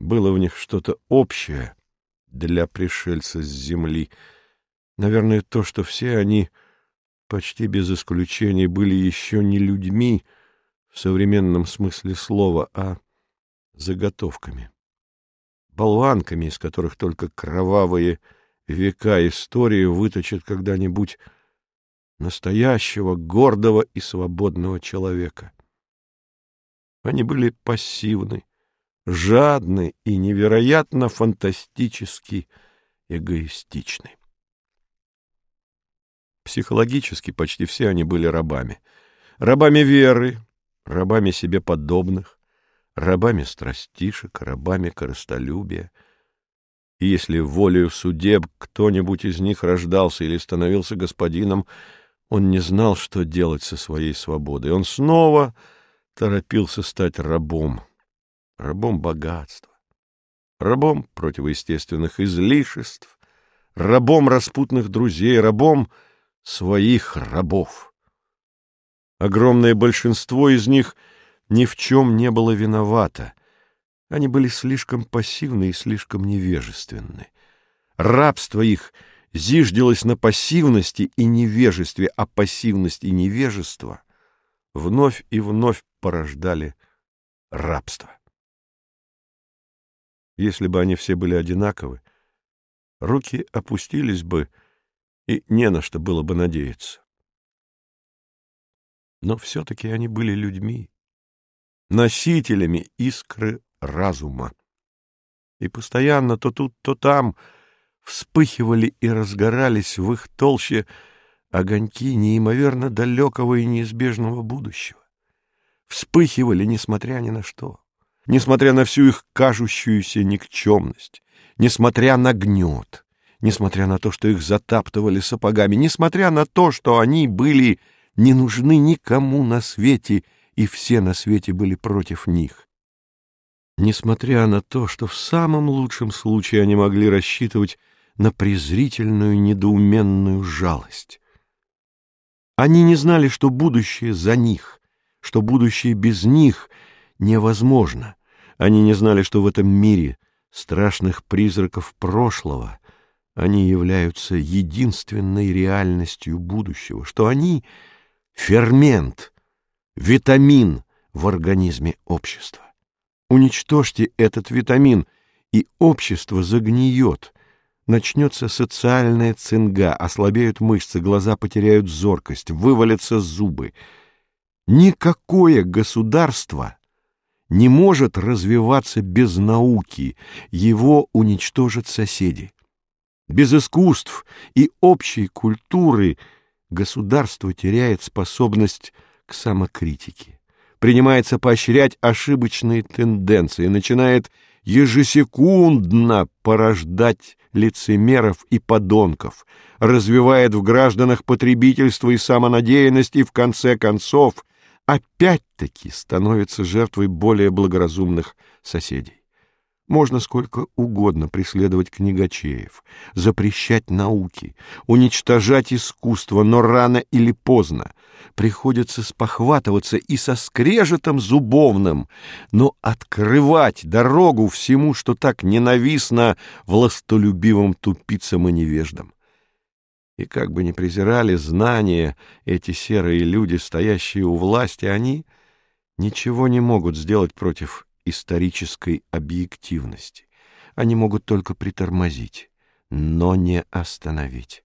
Было в них что-то общее для пришельца с земли. Наверное, то, что все они, почти без исключения, были еще не людьми в современном смысле слова, а заготовками, болванками, из которых только кровавые века истории выточат когда-нибудь настоящего, гордого и свободного человека. Они были пассивны, жадны и невероятно фантастически эгоистичны. Психологически почти все они были рабами. Рабами веры, рабами себе подобных, рабами страстишек, рабами корыстолюбия. И если волею судеб кто-нибудь из них рождался или становился господином, он не знал, что делать со своей свободой. Он снова торопился стать рабом, рабом богатства, рабом противоестественных излишеств, рабом распутных друзей, рабом своих рабов. Огромное большинство из них ни в чем не было виновато. Они были слишком пассивны и слишком невежественны. Рабство их зиждилось на пассивности и невежестве, а пассивность и невежество вновь и вновь порождали рабство. Если бы они все были одинаковы, руки опустились бы, и не на что было бы надеяться. Но все-таки они были людьми, носителями искры разума. И постоянно то тут, то там вспыхивали и разгорались в их толще огоньки неимоверно далекого и неизбежного будущего вспыхивали, несмотря ни на что, несмотря на всю их кажущуюся никчемность, несмотря на гнет, несмотря на то, что их затаптывали сапогами, несмотря на то, что они были не нужны никому на свете, и все на свете были против них. Несмотря на то, что в самом лучшем случае они могли рассчитывать на презрительную, недоуменную жалость. Они не знали, что будущее за них, что будущее без них невозможно. Они не знали, что в этом мире страшных призраков прошлого они являются единственной реальностью будущего, что они — фермент, витамин в организме общества. Уничтожьте этот витамин, и общество загниет — Начнется социальная цинга, ослабеют мышцы, глаза потеряют зоркость, вывалятся зубы — Никакое государство не может развиваться без науки, его уничтожат соседи. Без искусств и общей культуры государство теряет способность к самокритике, принимается поощрять ошибочные тенденции, начинает ежесекундно порождать лицемеров и подонков, развивает в гражданах потребительство и самонадеянность и, в конце концов, опять-таки становится жертвой более благоразумных соседей. Можно сколько угодно преследовать книгачеев, запрещать науки, уничтожать искусство, но рано или поздно приходится спохватываться и со скрежетом зубовным, но открывать дорогу всему, что так ненавистно властолюбивым тупицам и невеждам. И как бы ни презирали знания эти серые люди, стоящие у власти, они ничего не могут сделать против исторической объективности. Они могут только притормозить, но не остановить.